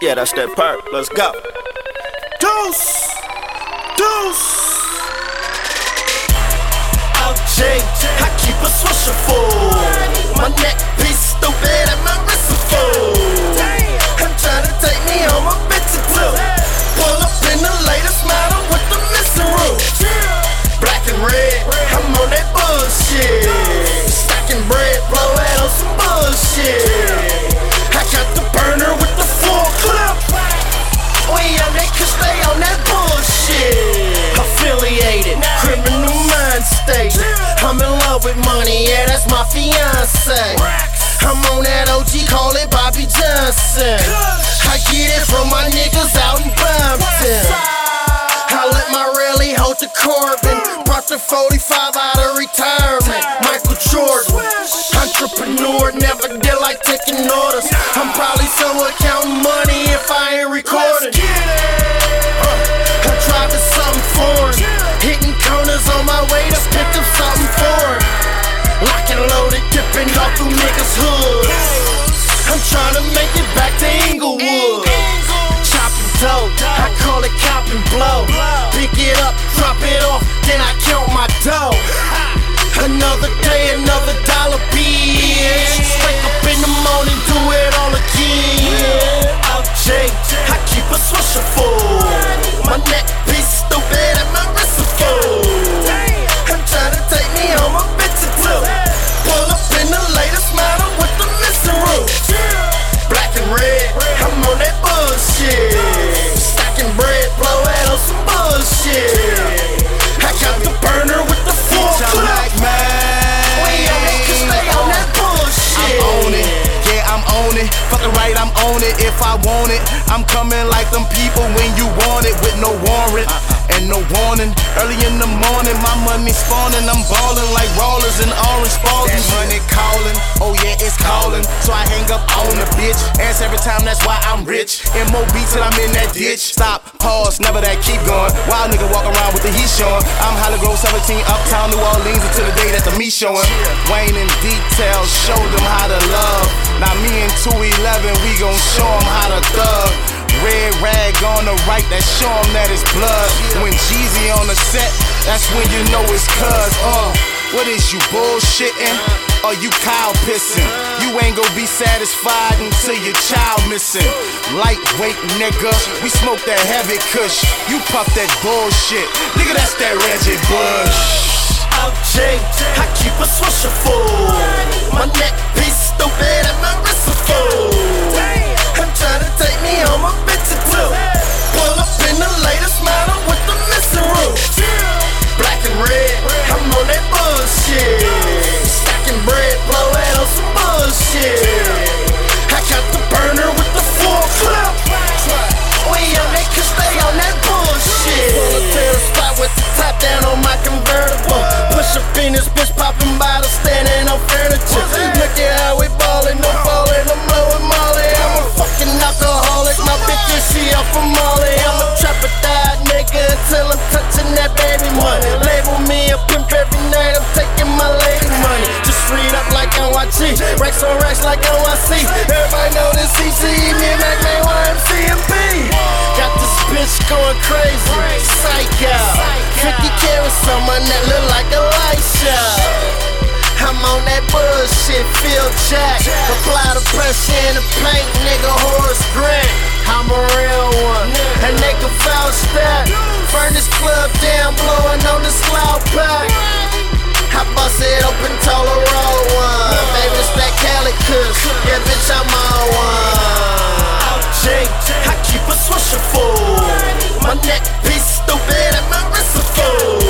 Yeah, that's that part. Let's go. Deuce! Deuce! OJ, I keep a swisher full. With money, yeah, that's my fiance. I'm on that OG, call it Bobby Johnson. I get it from my niggas out in Compton. I let my rally hold the Corbin. Brought the 45 out of retirement. Michael Jordan. Entrepreneur, never did like taking orders. I'm probably somewhere counting money trying to make it back it if I want it. I'm coming like them people when you want it with no warrant and no warning. Early in the morning, my money spawning. I'm balling like rollers and orange. That money calling, oh yeah, it's calling. So I hang up on the bitch. Answer every time, that's why I'm rich. MOB till I'm in that ditch. Stop, pause, never that, keep going. Wild nigga walk around with the heat showing. I'm Hollygrove 17, uptown New Orleans until the day that the me showing. Wayne in detail, show them how to love. Now me and 211, we gon' show them how to thug. Right, that show him that it's blood. When Jeezy on the set, that's when you know it's cuz. Uh, what is you bullshitting? Or you cow pissing? You ain't gon' be satisfied until your child missing. Lightweight nigga, we smoke that heavy kush. You puff that bullshit. Nigga, that's that Reggie Bush. OJ, I keep a swisher full. My neck piece stupid and my wrist is full. In this bitch, popping bottles, standing on furniture. Look at how we ballin', no fallin', I'm blowing Molly. I'm a fucking alcoholic, my bitch is she off from Molly. I'm a trapper died nigga until I'm touching that baby money. Label me a pimp every night, I'm taking my lady money. Just read up like NYT, racks on racks like NYC. Everybody know this CC, me and Mac Man, YMC and B. Got this bitch going crazy, psycho. 50 carats on my neck, look like lights out. I'm on that bullshit, feel jack. Apply the pressure in the paint, nigga, Horace Grant. I'm a real one, and they can foul stack. Furnace club down, blowing on the cloud pack. I bust it open, told a roll one. Baby, it's that Calicos, Yeah, bitch, I'm on one. Jake, I keep a swisher full. My neck be stupid and my wrist a fool.